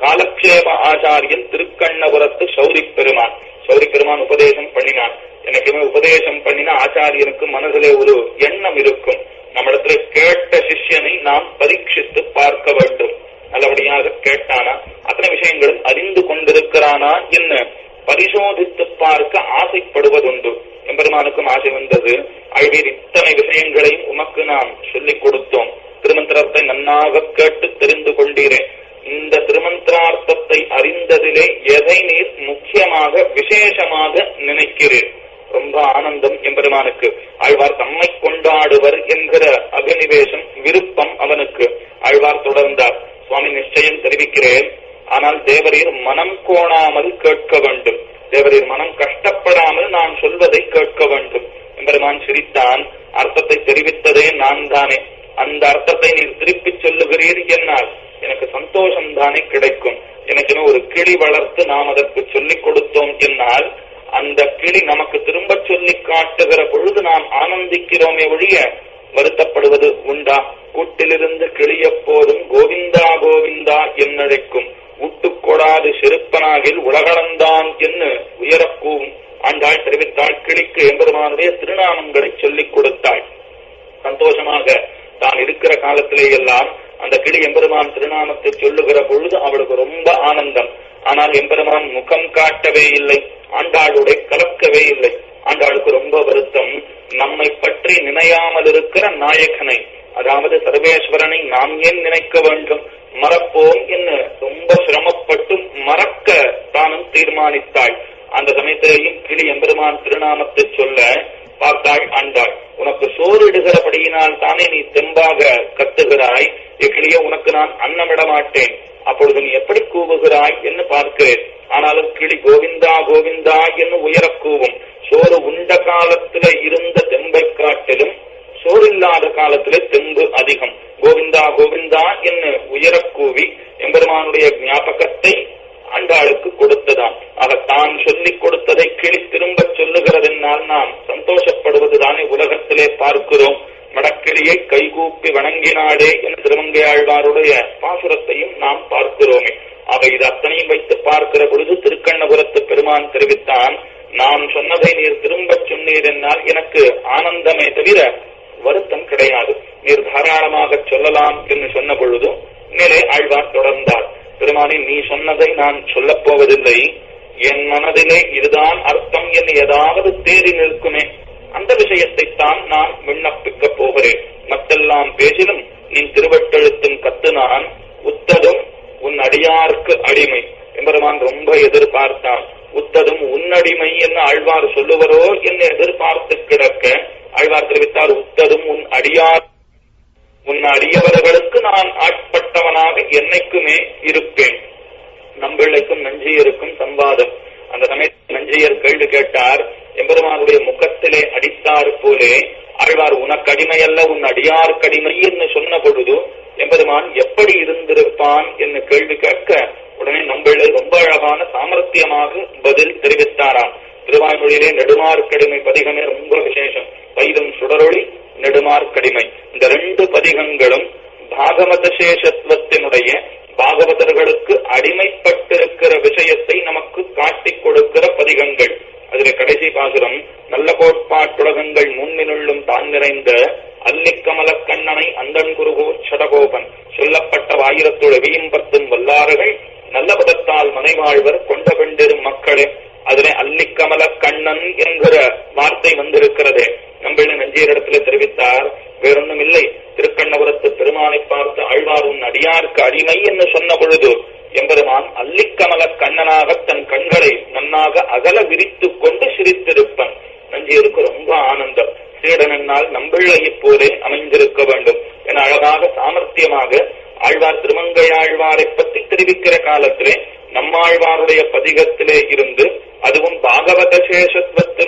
காலக்ஷேப ஆச்சாரியன் திருக்கண்ணபுரத்து சௌரி பெருமான் சௌரி பெருமான் உபதேசம் பண்ணினான். எனக்குமே உபதேசம் பண்ணின ஆச்சாரியனுக்கு மனதிலே ஒரு எண்ணம் இருக்கும். நம்மிடத்துல கேட்ட சிஷ்யனை நாம் பரீட்சித்து பார்க்க வேண்டும். நல்லபடியாக கேட்டானா அத்தனை விஷயங்களும் அறிந்து கொண்டிருக்கிறானா என்ன? பரிசோதித்து பார்க்க ஆசைப்படுவதுண்டு. எம்பெருமானுக்கும் ஆசை வந்தது. அழ்வீர் இத்தனை விஷயங்களையும் உமக்கு நாம் சொல்லிக் கொடுத்தோம். திருமந்திரத்தை நன்னாக கேட்டு தெரிந்து கொண்டீரேன். இந்த திருமந்திரார்த்தத்தை அறிந்ததிலே எதை நீர் முக்கியமாக விசேஷமாக நினைக்கிறேன் நினைக்க வேண்டும். மறப்போம் என்று ரொம்ப சிரமப்பட்டு மறக்க தானும் தீர்மானித்தாள். அந்த சமயத்திலேயும் கிளி எம்பெருமான் திருநாமத்தை சொல்ல பார்த்தாள் ஆண்டாள். உனக்கு சோறு இடுகிறபடியினால் தானே நீ தெம்பாக கத்துகிறாய். எக்கிளிய உனக்கு நான் அன்னமிட மாட்டேன் அப்பொழுது நீ எப்படி கூவுகிறாய் என்று பார்க்கிறேன் ஆனாலும் கிளி கோவிந்தா கோவிந்தா என்று உயர கூவும். சோறு உண்ட காலத்துல இருந்த தெம்பை காட்டிலும் சோறில்லாத காலத்திலே தெம்பு அதிகம். கோவிந்தா கோவிந்தா என்று உயரக்கூவி கூவி எம்பெருமானுடைய ஞாபகத்தை ஆண்டாளுக்கு கொடுத்ததாம். அவர் தான் சொல்லிக் கொடுத்ததை கிளி திரும்ப சொல்லுகிறதென்னால் நாம் சந்தோஷப்படுவதுதானே உலகத்திலே பார்க்கிறோம். மடக்கிளியை கைகூப்பி வணங்கினாடே என திருமங்கையாழ்வாருடைய பாசுரத்தையும் நாம் பார்க்கிறோமே. அவை இது அத்தனையும் வைத்து பார்க்கிற பொழுது திருக்கண்ணபுரத்து பெருமான் தெரிவித்தான் நாம் சொன்னதை நீர் திரும்பச் சொன்னீர் என்னால் எனக்கு ஆனந்தமே தவிர வருத்தம் கிடையாது. நீர் தாராளமாக சொல்லலாம் என்று சொன்ன பொழுதும் நிலை ஆழ்வார் தொடர்ந்தார். பெருமானே நீ சொன்னதை நான் சொல்லப் போவதில்லை. என் மனதிலே இதுதான் அர்த்தம் என்று ஏதாவது தேறி நிற்குமே. அந்த விஷயத்தைத்தான் நான் விண்ணப்பிக்கப் போகிறேன். மத்தெல்லாம் பேசிலும் நீ திருவட்டெழுத்தும் கத்து நான் உத்ததும் உன் அடியார்க்கு அடிமை. எம்பெருமான் ரொம்ப எதிர்பார்த்தான். உத்ததும் உன்னடிமை என்ன ஆழ்வார் சொல்லுவரோ என்று எதிர்பார்த்து கிடக்க ஆழ்வார் தெரிவித்தார் உத்ததும் உன் அடியார் உன் அடியவர்களுக்கு நான் ஆட்பட்டவனாக என்னைக்குமே இருப்பேன். நம்பிள்ளைக்கும் நஞ்சியருக்கும் சம்பாதம். அந்த சமயத்தில் நஞ்சியர் கேள்வி கேட்டார் எம்பெருமானுடைய முகத்திலே அடித்தார் போலே ஆழ்வார் உனக்கு அடிமையல்ல உன் அடியார் கடிமை என்று சொன்ன பொழுது எம்பெருமான் எப்படி இருந்திருப்பான்? என்று கேள்வி கேட்க உடனே நம்பிள்ளை ரொம்ப அழகான சாமர்த்தியமாக பதில் தெரிவித்தாராம். திருவாய்மொழியிலே நெடுமார்க்கடிமை பதிகமே ரொம்ப விசேஷம். வைதம் சுடரொளி நெடுமார்க்கடிமை இந்த ரெண்டு பதிகங்களும் பாகவத சேஷத்துவத்தினுடைய பாகவதர்களுக்கு அடிமைப்பட்டிருக்கிற விஷயத்தை நமக்கு காட்டிக் கொடுக்கிற பதிகங்கள். அதுல கடைசி பாசுரம் நல்ல கோட்பாட்டுலகங்கள் முன்னினுள்ளும் தான் நிறைந்த அல்லிக்கமல கண்ணனை அந்தன் குருகோர் சடகோபன். சொல்லப்பட்ட ஆயிரத்தோடு வெயும் பத்தும் வல்லாறுகள் நல்ல பதத்தால் மனைவாழ்வர் கொண்ட பெண்டிரும் மக்களே. அதிலே அல்லிக்கமல கண்ணன் என்கிற வார்த்தை வந்திருக்கிறதே. நம்பிள்ள நஞ்சியரிடத்துல தெரிவித்தார் வேறொன்னும் இல்லை திருக்கண்ணபுரத்து பெருமானை பார்த்து ஆழ்வார் உன் அடியாருக்கு அடிமை என்று சொன்ன பொழுது எம்பெருமான் அல்லிக்கமல கண்ணனாக தன் கண்களை நன்னாக அகல விரித்துக் கொண்டு சிரித்திருப்பன். நஞ்சியருக்கு ரொம்ப ஆனந்தம். சீடனால் நம்பிள்ளையைப் போலே அமைந்திருக்க வேண்டும் என அழகாக சாமர்த்தியமாக ஆழ்வார் திருமங்கையாழ்வாரை பற்றி தெரிவிக்கிற காலத்திலே நம்மாழ்வாருடைய பதிகத்திலே இருந்து அதுவும் பாகவத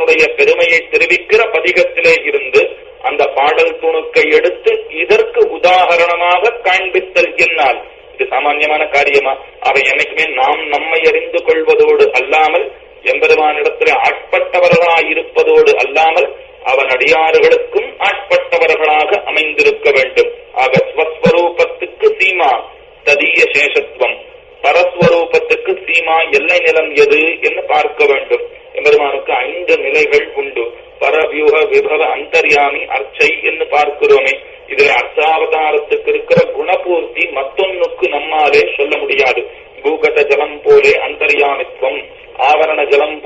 அல்லாஹுடைய பெருமையை தெரிவிக்கிற பதிகத்திலே இருந்து அந்த பாடல் துணுக்கை எடுத்து இதற்கு உதாகரணமாக காண்பித்தல் என்னால். இது சாமான்யமான காரியமா? அவை என்னைக்குமே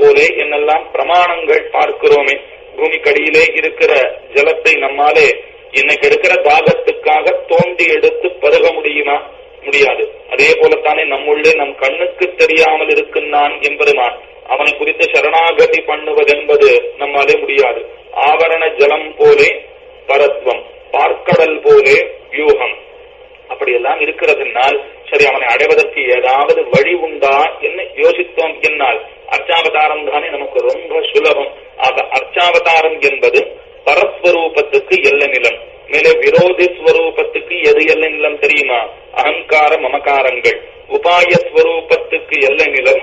போலே என்னெல்லாம் பிரமாணங்கள் பார்க்கிறோமே பூமிக்கடியிலே இருக்கிற ஜலத்தை நம்மாலே இன்னைக்கு இருக்கிற தாகத்துக்காக தோண்டி எடுத்து பருக முடியுமா? முடியாது. அதே போலத்தானே நம்முள்ளே நம் கண்ணுக்கு தெரியாமல் இருக்கின்றான் என்பதுமான் அவனை குறித்து சரணாகதி பண்ணுவதென்பது நம்மாலே முடியாது. ஆவரண ஜலம் போலே பரத்வம் பார்க்கடல் போலே வியூகம். அப்படியெல்லாம் இருக்கிறதுனால் சரி அவனை அடைவதற்கு ஏதாவது வழி உண்டா என்ன யோசித்தோம் என்னால் அர்ச்சாவதாரம் தானே நமக்கு ரொம்ப சுலபம். ஆக அர்ச்சாவதாரம் என்பது பரஸ்வரூபத்துக்கு எல்ல நிலம். மேலே விரோதி ஸ்வரூபத்துக்கு எது எல்ல நிலம் தெரியுமா? அகங்கார மமகாரங்கள். உபாய ஸ்வரூபத்துக்கு எல்ல நிலம்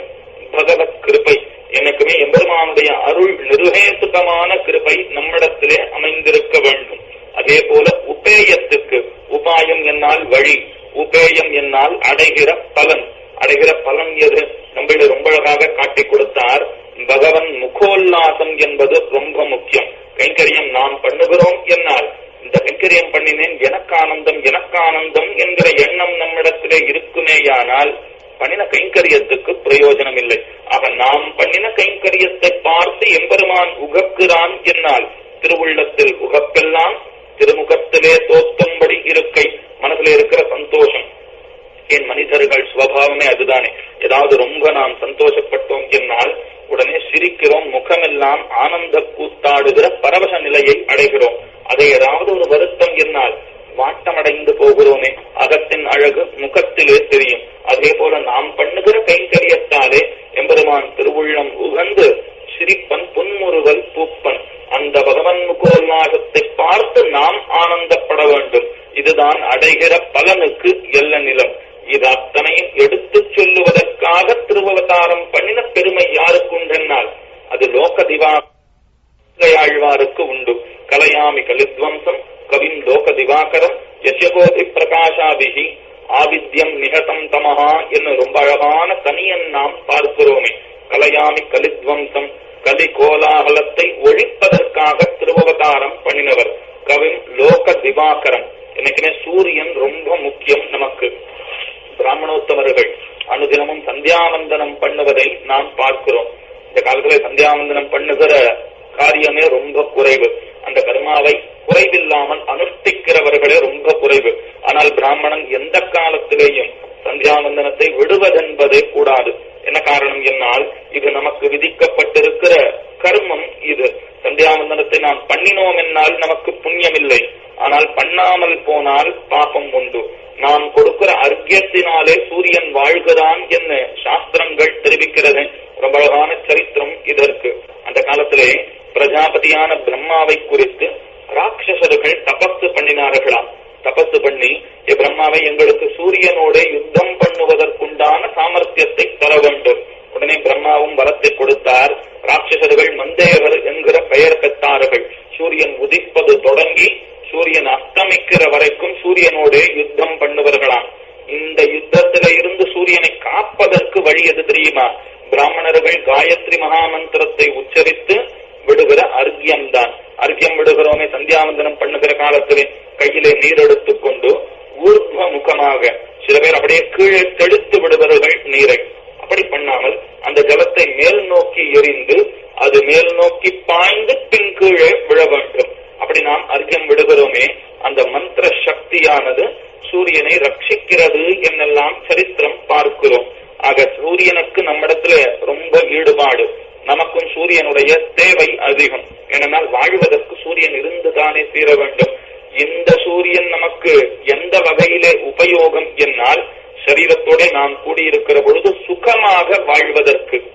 பகவத் கிருபை. எனக்குமே எம்பெருமானுடைய அருள் நிருகேசுகமான கிருப்பை நம்மிடத்திலே அமைந்திருக்க வேண்டும். அதே போல உபேயத்துக்கு உபாயம் என்னால் வழி உபேயம் என்னால் அடைகிற பலன். அடைகிற பலன் எது? நம்மள ரொம்ப அழகாக காட்டி கொடுத்தார். பகவன் முகோல்லாசம் என்பது ரொம்ப முக்கியம். கைங்கரியம் நாம் பண்ணுகிறோம் என்னால். இந்த கைங்கரியம் பண்ணினேன். எனக்கு ஆனந்தம் எனக்கு ஆனந்தம் என்கிற எண்ணம் நம்மிடத்திலே இருக்குமேயானால் பண்ணின கைங்கரியத்துக்கு பிரயோஜனம் இல்லை ஆக நாம் பண்ணின கைங்கரியத்தை பார்த்து எம்பெருமான் உகக்கிறான் என்னால். திருவுள்ளத்தில் உகப்பெல்லாம் திருமுகத்திலே தோத்தும்படி இருக்கை. மனசுல இருக்கிற சந்தோஷம். என் மனிதர்கள் சுவாவமே அதுதானே. ஏதாவது ரொம்ப நாம் சந்தோஷப்பட்டோம் என்னால் உடனே சிரிக்கிறோம் முகமெல்லாம் ஆனந்த கூத்தாடுகிற பரவச நிலையை அடைகிறோம். அதை ஏதாவது ஒரு வருத்தம் என்னால் வாட்டமடைந்து போகிறோமே. அகத்தின் அழகு முகத்திலே தெரியும். அதே போல நாம் பண்ணுகிற கைங்கரியத்தாலே எம்பெருமான் திருவுள்ளம் உகந்து சிரிப்பன் புன்முறுவல் பூப்பன். அந்த பகவன் முகோல் நாகத்தை பார்த்து நாம் ஆனந்தப்பட வேண்டும். இதுதான் அடைகிற பலனுக்கு எல்ல நிலம். இது அத்தனையும் எடுத்துச் சொல்லுவதற்காக திருவவதாரம் பண்ணின பெருமை யாருக்கு உண்டென்னால் அது லோக திவாழ்வாருக்கு உண்டு. கலையாமி கலித்வம்சம் கவிம் லோக திவாகரம் யசகோதி பிரகாஷாபிகி ஆவித்யம் நிகதம் தமஹா என்று ரொம்ப அழகான தனியன் நாம் பார்க்கிறோமே. கலையாமி கலித்வம்சம் கலி கோலாகலத்தை ஒழிப்பதற்காக திருவவதாரம் பண்ணினவர் கவிம் லோக திவாகரன் என்னைக்குமே சூரியன் ரொம்ப முக்கியம் நமக்கு. பிராமணோத்தமர்கள் அனுதினமும் சந்தியாவந்தனம் பண்ணுவதை நாம் பார்க்கிறோம். இந்த காலத்துல சந்தியாவந்தனம் பண்ணுகிற காரியமே ரொம்ப குறைவு. அந்த கர்மாவை குறைவில்லாமல் அனுஷ்டிக்கிறவர்களே ரொம்ப குறைவு. ஆனால் பிராமணன் எந்த காலத்திலேயும் சந்தியாவந்தனத்தை விடுவதென்பதே கூடாது. என்ன காரணம் என்னால் இது நமக்கு விதிக்கப்பட்டிருக்கிற கர்மம் இது. சந்தியாவந்தனத்தை நாம் பண்ணினோம் என்னால் நமக்கு புண்ணியம் இல்லை ஆனால் பண்ணாமல் போனால் பாபம் உண்டு. நாம் கொடுக்கிற அர்க்கியத்தினாலே சூரியன் வாழ்கிறான் என்று சாஸ்திரங்கள் தெரிவிக்கிறது. ரொம்ப அழகான சரித்திரம் இதற்கு. அந்த காலத்திலே பிரஜாபதியான பிரம்மாவை குறித்து ராட்சசர்கள் தபஸ் பண்ணினார்களாம். தபஸ் பண்ணி ஏ பிரம்மாவை எங்களுக்கு சூரியனோட யுத்தம் பண்ணுவதற்குண்டான சாமர்த்தியத்தை தர வேண்டும். உடனே பிரம்மாவும் வரத்தை கொடுத்தார். ராட்சசர்கள் மந்தேவர் என்கிற பெயர் பெற்றார்கள். சூரியன் உதிப்பது தொடங்கி சூரியன் அஸ்தமிக்கிற வரைக்கும் சூரியனோட யுத்தம் பண்ணுவார்களாம். இந்த யுத்தத்தில இருந்து சூரியனை காப்பதற்கு வழி எது தெரியுமா? பிராமணர்கள் காயத்ரி மகாமந்திரத்தை உச்சரித்து விடுகிற அர்க்கியம் தான். அர்க்கியம் விடுகிறோமே சந்தியாவந்தனம் பண்ணுகிற காலத்திலே. கையிலே நீர் எடுத்துக் கொண்டு ஊர்வ முகமாக சில பேர் அப்படியே கீழே தெளித்து விடுவார்கள் நீரை. அப்படி பண்ணாமல் அந்த ஜலத்தை மேல் நோக்கி எரிந்து அது மேல் நோக்கி பாய்ந்து பின் கீழே விழ வேண்டும். அப்படி நாம் அர்க்கம் விடுகிறோமே அந்த மந்திர சக்தியானது சூரியனை ரட்சிக்கிறது என்னெல்லாம் சரித்திரம் பார்க்கிறோம். ஆக சூரியனுக்கு நம்மிடத்துல ரொம்ப ஈடுபாடு. நமக்கும் சூரியனுடைய தேவை அதிகம். ஏனென்றால் வாழ்வதற்கு சூரியன் இருந்துதானே தீர வேண்டும். இந்த சூரியன் நமக்கு எந்த வகையிலே உபயோகம் என்னால் சரீரத்தோட நாம் கூடியிருக்கிற பொழுது சுகமாக வாழ்வதற்கு.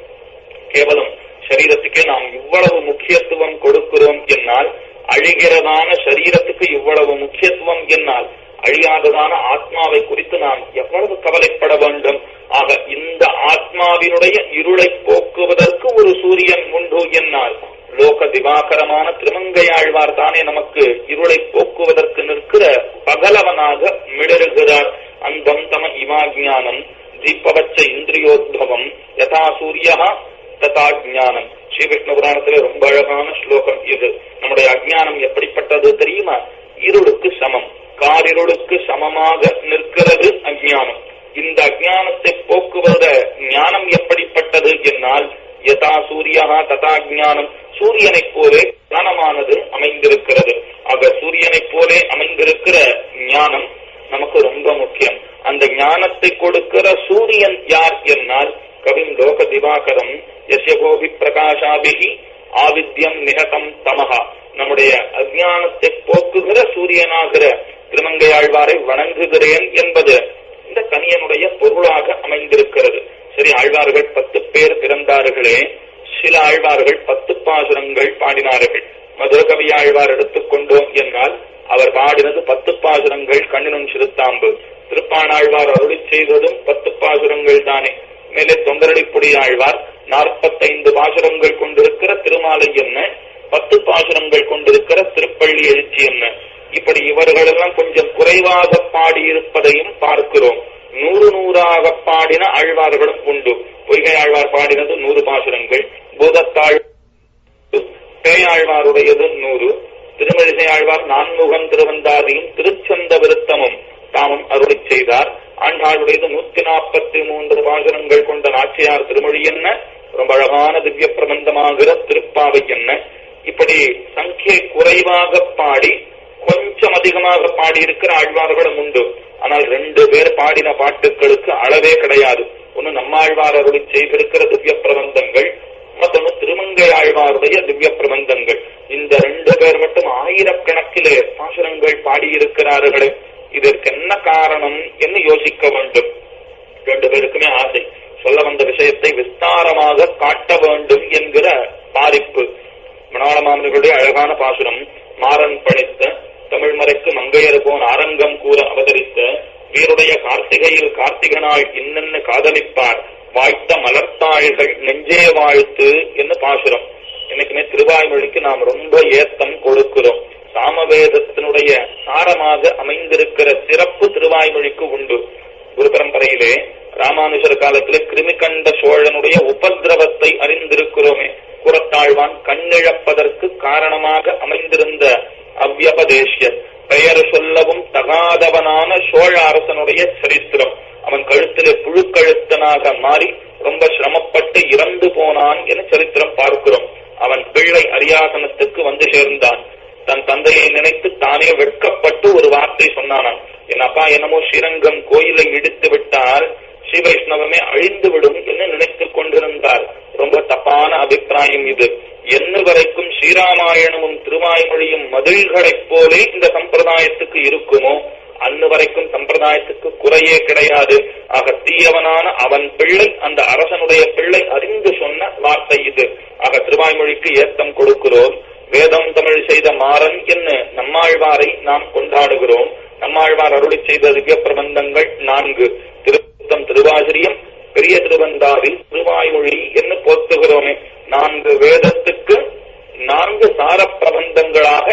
கேவலம் சரீரத்துக்கே நாம் இவ்வளவு முக்கியத்துவம் கொடுக்கிறோம் என்னால் அழிகிறதான சரீரத்துக்கு இவ்வளவு முக்கியத்துவம் என்னால் அழியாததான ஆத்மாவை குறித்து நாம் எவ்வளவு கவலைப்பட வேண்டும். ஆக இந்த ஆத்மாவினுடைய இருளை போக்குவதற்கு ஒரு சூரியன் உண்டு என்னால். லோக திவாகரமான திருமங்கையாழ்வார் தானே நமக்கு இருளை போக்குவதற்கு நிற்கிற பகலவனாக மிளறுகிறார் அன்பம் தம இமாஜானம் தீபவச்ச இந்திரியோத்பவம் யதா சூரியா ததா ஜானம் ஸ்ரீகிருஷ்ண புராணத்துல ரொம்ப அழகான ஸ்லோகம் இது. நம்முடைய அஜ்ஞானம் எப்படிப்பட்டது தெரியுமா? இருளுக்கு சமம். காரிருளுக்கு சமமாக நிற்கிறது அஜ்ஞானம். இந்த அஜ்ஞானத்தை போக்குவத ஞானம் எப்படிப்பட்டது? என்னால் யதா சூரியா ததா ஜானம் சூரியனைப் போலே ஸ்தானமானது அமைந்திருக்கிறது. ஆக சூரியனைப் போலே அமைந்திருக்கிற ஞானம் நமக்கு ரொம்ப முக்கியம். அந்த ஞானத்தை கொடுக்கிற சூரியன் யார் என்னால்? கவிம் லோக திவாகரம் எஸ்ய கோபி பிரகாஷாபிகி ஆவித்யம் நிகதம் தமகா நம்முடைய அஜானத்தை போக்குகிற சூரியனாகிற திருமங்கையாழ்வாரை வணங்குகிறேன் என்பது இந்த கனியனுடைய பொருளாக அமைந்திருக்கிறது. சரி ஆழ்வார்கள் பத்து பேர் பிறந்தார்களே சில ஆழ்வார்கள் பத்து பாசுரங்கள் பாடினார்கள். மதுரகவி ஆழ்வார் எடுத்துக்கொண்டோம் என்றால் அவர் பாடினது பத்து பாசுரங்கள் கண்ணினும் சிறுத்தாம்பு. திருப்பாணாழ்வார் அருளி செய்ததும் பத்து பாசுரங்கள் தானே. மேலே தொண்டரடிப்புடி ஆழ்வார் நாற்பத்தைந்து பாசுரங்கள் கொண்டிருக்கிற திருமாலை என்ன? பத்து பாசுரங்கள் கொண்டிருக்கிற திருப்பள்ளி எழுச்சி என்ன? இப்படி இவர்களெல்லாம் கொஞ்சம் குறைவாக பாடியிருப்பதையும் பார்க்கிறோம். நூறு நூறாக பாடின ஆழ்வார்களும் உண்டு. பொய்கை ஆழ்வார் பாடினது நூறு பாசுரங்கள் பூதத்தாழ் பேயாழ்வாருடையது நூறு திருமழிசை ஆழ்வார் நான்முகம் திருவந்தாதியும் திருச்சந்த விருத்தமும் தாமும் அருளை செய்தார். ஆண்டாளுடையது நூத்தி நாற்பத்தி மூன்று பாசுரங்கள் கொண்ட நாச்சியார் திருமொழி என்ன? ரொம்ப அழகான திவ்ய பிரபந்தமாகிற திருப்பாவை என்ன? இப்படி சங்கியை குறைவாக பாடி கொஞ்சம் அதிகமாக பாடியிருக்கிற ஆழ்வார்களும் உண்டு. ஆனால் ரெண்டு பேர் பாடின பாட்டுகளுக்கு அளவே கிடையாது. ஒன்னு நம்மாழ்வார் அருளி செய்திருக்கிற திவ்ய பிரபந்தங்கள் மற்றொன்னு திருமங்கை ஆழ்வாருடைய திவ்ய பிரபந்தங்கள் இந்த ரெண்டு பேர் மட்டும் ஆயிரக்கணக்கிலே பாசுரங்கள் பாடியிருக்கிறார்களே. இதற்கு என்ன காரணம் என்று யோசிக்க வேண்டும். ரெண்டு பேருக்குமே ஆசை. சொல்ல வந்த விஷயத்தை விஸ்தாரமாக காட்ட வேண்டும் என்கிற பாதிப்பு மணாளமாமனிகளுடைய அழகான பாசுரம் மாறன் பணித்த தமிழ்மறைக்கு மங்கையர்போன் ஆரங்கம் கூற அவதரித்த வீருடைய கார்த்திகையில் கார்த்திகனாள் இன்னென்ன காதலிப்பார். வாய்த்த மலர்த்தாள்கள் நெஞ்சே வாழ்த்து என்று பாசுரம். என்னைக்குமே திருவாய்மொழிக்கு நாம் ரொம்ப ஏத்தம் கொடுக்கிறோம். சாமவேதத்தினுடைய சாரமாக அமைந்திருக்கிற சிறப்பு திருவாய்மொழிக்கு உண்டு. குரு பரம்பரையிலே ராமானுஜர் காலத்திலே கிருமிகண்ட சோழனுடைய உபதிரவத்தை அறிந்திருக்கிறோமே. குரத்தாழ்வான் கண்ணிழப்பதற்கு காரணமாக அமைந்திருந்த அவ்வியபதேஷ்ய பெயர் சொல்லவும் தகாதவனான சோழ அரசனுடைய சரித்திரம். அவன் கழுத்திலே புழுக்கழுத்தனாக மாறி ரொம்ப சிரமப்பட்டு இறந்து போனான் என சரித்திரம் பார்க்கிறோம். அவன் பிள்ளை அரியாசனத்துக்கு வந்து சேர்ந்தான். தன் தந்தையை நினைத்து தானே வெட்கப்பட்டு ஒரு வார்த்தை சொன்னானான் என் அப்பா என்னமோ ஸ்ரீரங்கம் கோயிலை இடித்து விட்டால் ஸ்ரீ வைஷ்ணவமே அழிந்து விடும் என்று நினைத்துக் கொண்டிருந்தார். ரொம்ப தப்பான அபிப்பிராயம் இது. என்ன வரைக்கும் ஸ்ரீராமாயணமும் திருவாய்மொழியும் மதில்களைப் போலே இந்த சம்பிரதாயத்துக்கு இருக்குமோ? அன்னு வரைக்கும் சம்பிரதாயத்துக்கு குறையே கிடையாது. ஆக தீயவனான அவன் பிள்ளை அந்த அரசனுடைய பிள்ளை அறிந்து சொன்ன வார்த்தை இது. ஆக திருவாய்மொழிக்கு ஏத்தம் கொடுக்கிறோம். வேதம் தமிழ் செய்த மாறன் என்று நம்மாழ்வாரை நாம் கொண்டாடுகிறோம். நம்மாழ்வார் அருளி செய்த திவ்ய பிரபந்தங்கள் நான்கு. திருத்தம் திருவாசிரியம் பெரிய திருவந்தாவில் திருவாய்மொழி என்று போத்துகிறோமே நான்கு வேதத்துக்கு நான்கு சார பிரபந்தங்களாக